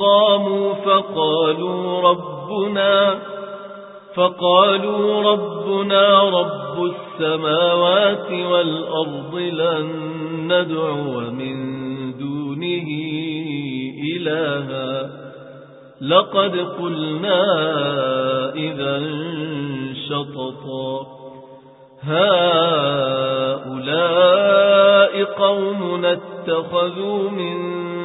قاموا فقالوا ربنا فقالوا ربنا رب السماوات والأرض لن ندعو من دونه إلها. لقد قلنا إذا شططا. هؤلاء قوم اتخذوا من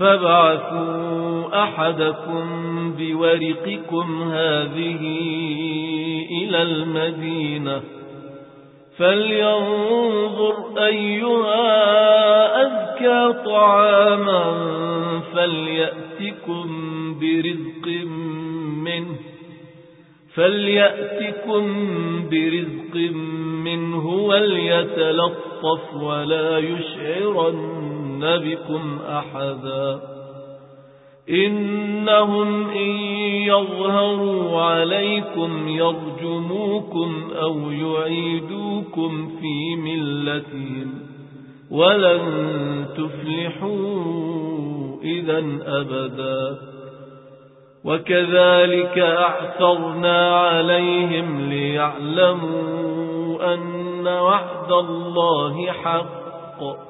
فابعثوا أحدكم بورقكم هذه إلى المدينة فلينظر أيها أذكى طعاما فليأتكم برزق منه فليأتكم برزق منه وليتلطف ولا يشعرن بكم أحدا إنهم إن يظهروا عليكم يرجموكم أو يعيدوكم في ملتهم ولن تفلحوا إذا أبدا وكذلك أعثرنا عليهم ليعلموا أن وعد الله حق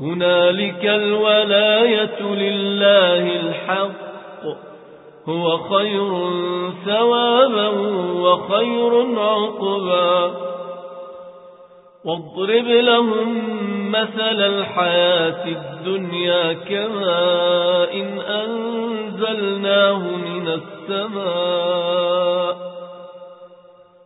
هنالك الولاية لله الحق هو خير ثوابا وخير عقبا. واضرب لهم مثل الحياة الدنيا كما إن أنزلناه من السماء.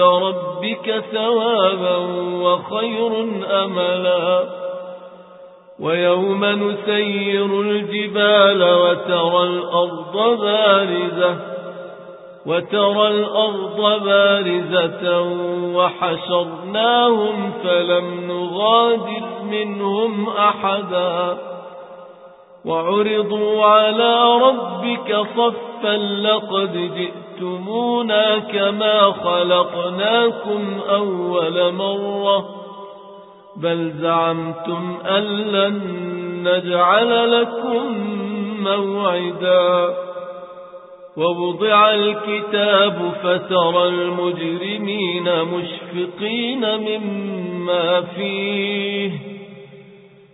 ربك ثوابا وخير أملا. ويوم نسير الجبال وترى الأرض بارزة وترى الأرض بارزة وحشرناهم فلم نغادر منهم أحدا. وعرضوا على ربك صفا لقد جئتمونا كما خلقناكم أول مرة بل زعمتم أن لن نجعل لكم موعدا ووضع الكتاب فترى المجرمين مشفقين مما فيه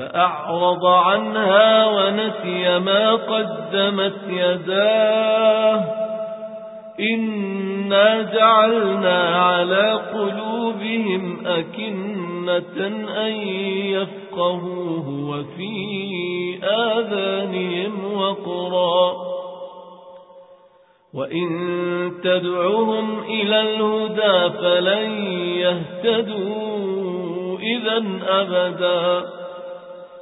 فأعرض عنها ونسي ما قدمت يداه. إنا جعلنا على قلوبهم أكنة أن يفقهوه وفي آذانهم وقرا. وإن تدعهم إلى الهدى فلن يهتدوا إذا أبدا.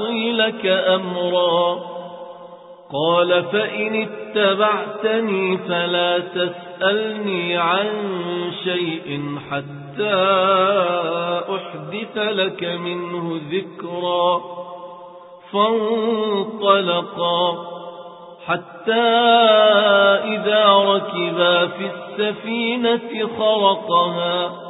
أعصي لك أمرا. قال فإن اتبعتني فلا تسألني عن شيء حتى أحدث لك منه ذكرا. فانطلقا حتى إذا ركبا في السفينة خرقها.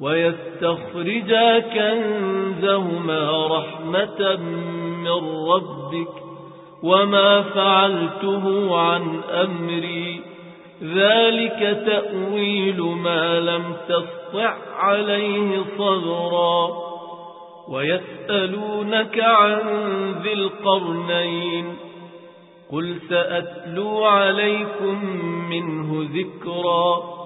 ويستخرجا كنزهما رحمة من ربك وما فعلته عن أمري. ذلك تأويل ما لم تسطع عليه صبرا. ويسألونك عن ذي القرنين. قل سأتلو عليكم منه ذكرا.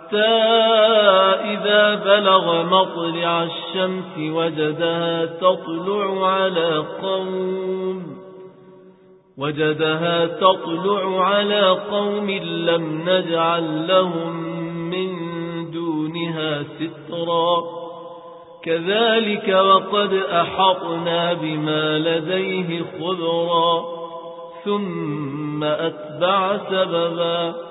إذا بلغ مطلع الشمس وجدها تطلع على قوم وجدها تطلع على قوم لم نجعل لهم من دونها سترا. كذلك وقد أحطنا بما لديه خذرا ثم أتبع سببا.